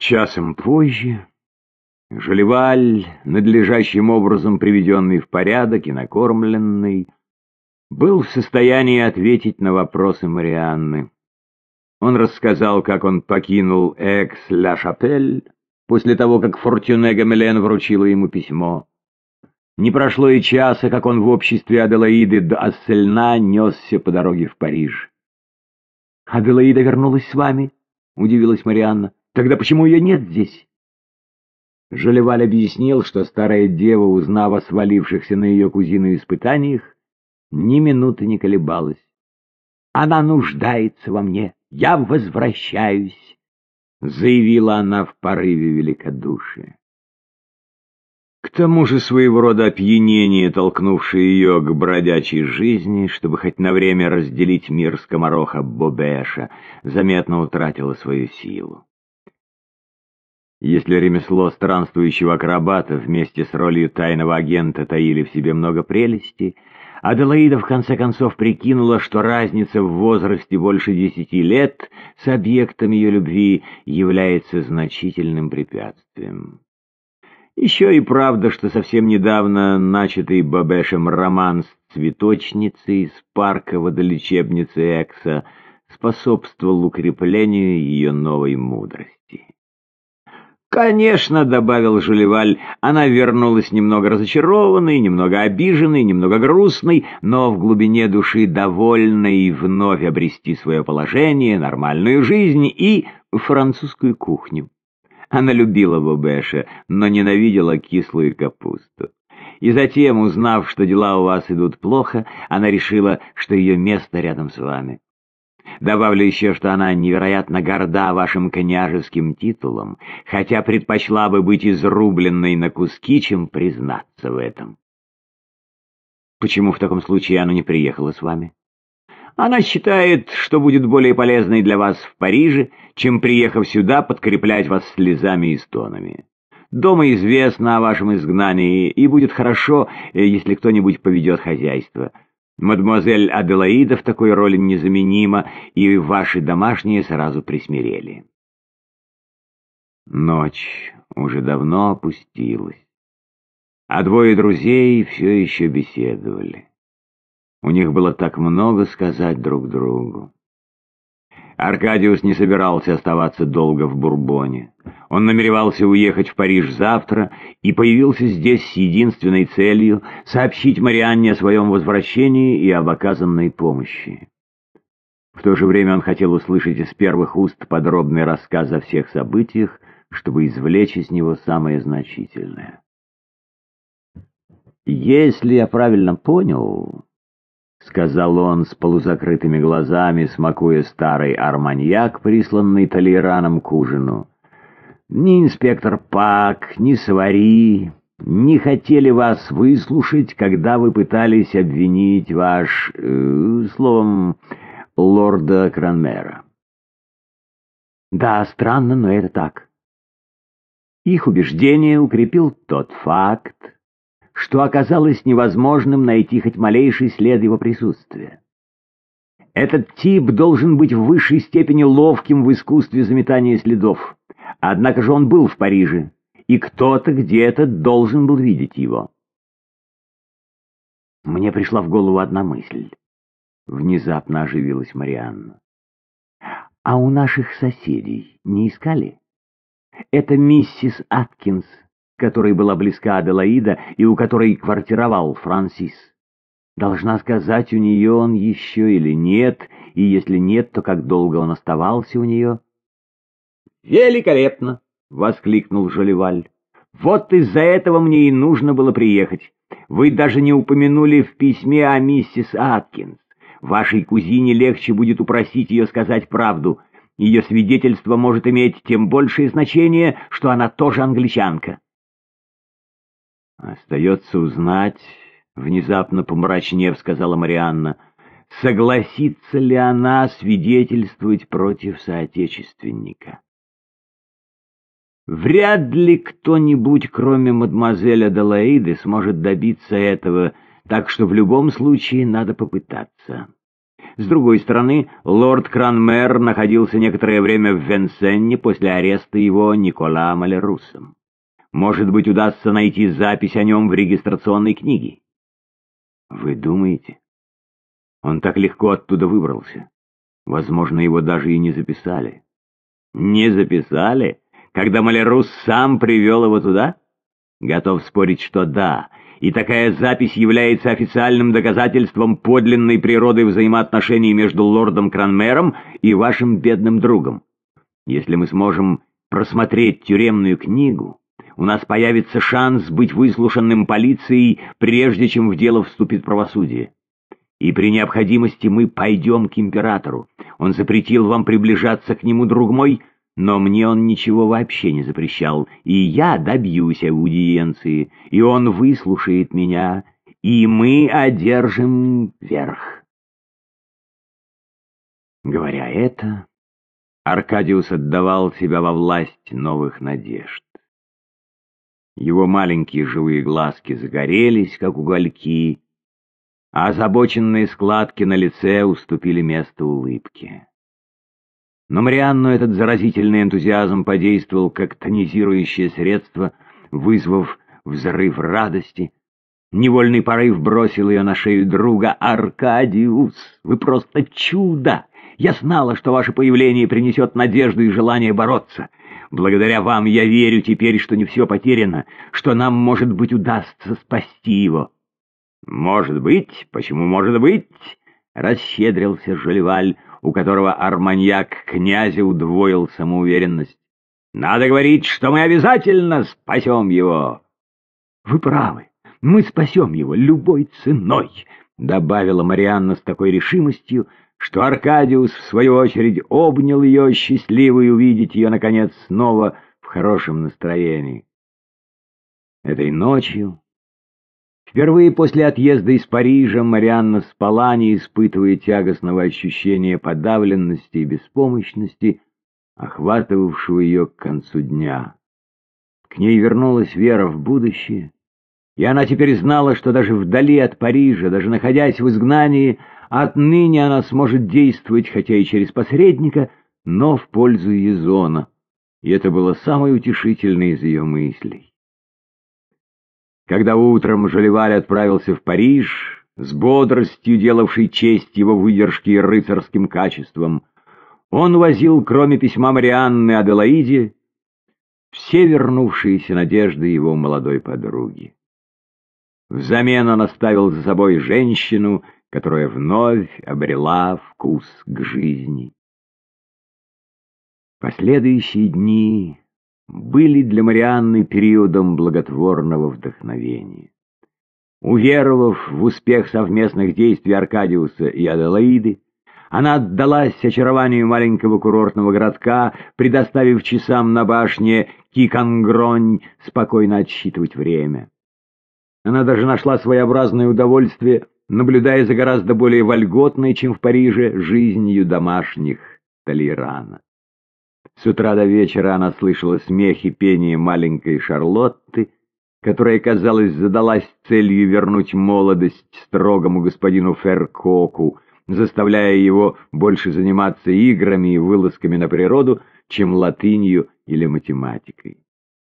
Часом позже Жалеваль, надлежащим образом приведенный в порядок и накормленный, был в состоянии ответить на вопросы Марианны. Он рассказал, как он покинул Экс-Ля-Шапель после того, как Фортюне Гамелен вручила ему письмо. Не прошло и часа, как он в обществе Аделаиды до Ассельна несся по дороге в Париж. «Аделаида вернулась с вами?» — удивилась Марианна. «Тогда почему ее нет здесь?» Жолеваль объяснил, что старая дева, узнав о свалившихся на ее кузину испытаниях, ни минуты не колебалась. «Она нуждается во мне, я возвращаюсь», — заявила она в порыве великодушия. К тому же своего рода опьянение, толкнувшее ее к бродячей жизни, чтобы хоть на время разделить мир скомороха Бобеша, заметно утратило свою силу. Если ремесло странствующего акробата вместе с ролью тайного агента таили в себе много прелести, Аделаида в конце концов прикинула, что разница в возрасте больше десяти лет с объектом ее любви является значительным препятствием. Еще и правда, что совсем недавно начатый Бабешем роман с цветочницей с парка водолечебницы Экса способствовал укреплению ее новой мудрости. «Конечно», — добавил Жулеваль, — «она вернулась немного разочарованной, немного обиженной, немного грустной, но в глубине души довольной вновь обрести свое положение, нормальную жизнь и французскую кухню». Она любила Бобеша, но ненавидела кислую капусту. И затем, узнав, что дела у вас идут плохо, она решила, что ее место рядом с вами. Добавлю еще, что она невероятно горда вашим княжеским титулом, хотя предпочла бы быть изрубленной на куски, чем признаться в этом. Почему в таком случае она не приехала с вами? Она считает, что будет более полезной для вас в Париже, чем, приехав сюда, подкреплять вас слезами и стонами. Дома известно о вашем изгнании, и будет хорошо, если кто-нибудь поведет хозяйство. Мадемуазель Аделаида в такой роли незаменима, и ваши домашние сразу присмирели. Ночь уже давно опустилась, а двое друзей все еще беседовали. У них было так много сказать друг другу. Аркадиус не собирался оставаться долго в Бурбоне. Он намеревался уехать в Париж завтра и появился здесь с единственной целью сообщить Марианне о своем возвращении и об оказанной помощи. В то же время он хотел услышать из первых уст подробный рассказ о всех событиях, чтобы извлечь из него самое значительное. «Если я правильно понял, — сказал он с полузакрытыми глазами, смакуя старый арманьяк, присланный Толераном к ужину. «Ни инспектор Пак, ни Савари не хотели вас выслушать, когда вы пытались обвинить ваш, э, словом, лорда Кранмера». «Да, странно, но это так». Их убеждение укрепил тот факт, что оказалось невозможным найти хоть малейший след его присутствия. Этот тип должен быть в высшей степени ловким в искусстве заметания следов. Однако же он был в Париже, и кто-то где-то должен был видеть его. Мне пришла в голову одна мысль. Внезапно оживилась Марианна. А у наших соседей не искали? Это миссис Аткинс которой была близка Аделаида и у которой квартировал Франсис. Должна сказать, у нее он еще или нет, и если нет, то как долго он оставался у нее? «Великолепно!» — воскликнул Жолеваль. «Вот из-за этого мне и нужно было приехать. Вы даже не упомянули в письме о миссис Аткинс. Вашей кузине легче будет упросить ее сказать правду. Ее свидетельство может иметь тем большее значение, что она тоже англичанка». «Остается узнать», — внезапно помрачнев сказала Марианна, «согласится ли она свидетельствовать против соотечественника». Вряд ли кто-нибудь, кроме мадемуазель Аделаиды, сможет добиться этого, так что в любом случае надо попытаться. С другой стороны, лорд Кранмер находился некоторое время в Венсенне после ареста его Никола Малерусом. Может быть, удастся найти запись о нем в регистрационной книге. Вы думаете? Он так легко оттуда выбрался. Возможно, его даже и не записали. Не записали? Когда Малерус сам привел его туда? Готов спорить, что да, и такая запись является официальным доказательством подлинной природы взаимоотношений между лордом Кранмером и вашим бедным другом. Если мы сможем просмотреть тюремную книгу, у нас появится шанс быть выслушанным полицией, прежде чем в дело вступит правосудие. И при необходимости мы пойдем к императору. Он запретил вам приближаться к нему, друг мой, но мне он ничего вообще не запрещал, и я добьюсь аудиенции, и он выслушает меня, и мы одержим верх. Говоря это, Аркадиус отдавал себя во власть новых надежд. Его маленькие живые глазки загорелись, как угольки, а озабоченные складки на лице уступили место улыбке. Но Марианну этот заразительный энтузиазм подействовал как тонизирующее средство, вызвав взрыв радости. Невольный порыв бросил ее на шею друга. «Аркадиус, вы просто чудо! Я знала, что ваше появление принесет надежду и желание бороться. Благодаря вам я верю теперь, что не все потеряно, что нам, может быть, удастся спасти его». «Может быть? Почему может быть?» — расщедрился Жолеваль у которого арманьяк князя удвоил самоуверенность. «Надо говорить, что мы обязательно спасем его!» «Вы правы, мы спасем его любой ценой!» — добавила Марианна с такой решимостью, что Аркадиус, в свою очередь, обнял ее, счастливый увидеть ее, наконец, снова в хорошем настроении. Этой ночью Впервые после отъезда из Парижа Марианна спала, не испытывая тягостного ощущения подавленности и беспомощности, охватывавшего ее к концу дня. К ней вернулась вера в будущее, и она теперь знала, что даже вдали от Парижа, даже находясь в изгнании, отныне она сможет действовать, хотя и через посредника, но в пользу Езона, и это было самое утешительное из ее мыслей. Когда утром Жалеваль отправился в Париж, с бодростью делавшей честь его выдержке и рыцарским качествам, он возил, кроме письма Марианны Аделаиде, все вернувшиеся надежды его молодой подруги. Взамен он оставил за собой женщину, которая вновь обрела вкус к жизни. Последующие дни были для Марианны периодом благотворного вдохновения. Уверовав в успех совместных действий Аркадиуса и Аделаиды, она отдалась очарованию маленького курортного городка, предоставив часам на башне Кикангронь спокойно отсчитывать время. Она даже нашла своеобразное удовольствие, наблюдая за гораздо более вольготной, чем в Париже, жизнью домашних Толерана. С утра до вечера она слышала смех и пение маленькой Шарлотты, которая, казалось, задалась целью вернуть молодость строгому господину Феркоку, заставляя его больше заниматься играми и вылазками на природу, чем латынью или математикой.